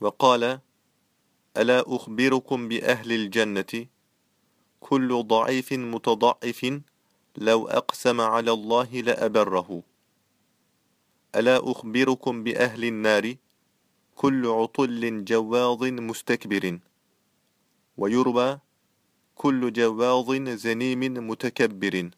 وقال ألا أخبركم بأهل الجنة؟ كل ضعيف متضعف لو أقسم على الله لأبره. ألا أخبركم بأهل النار؟ كل عطل جواظ مستكبر. ويروى كل جواظ زنيم متكبر.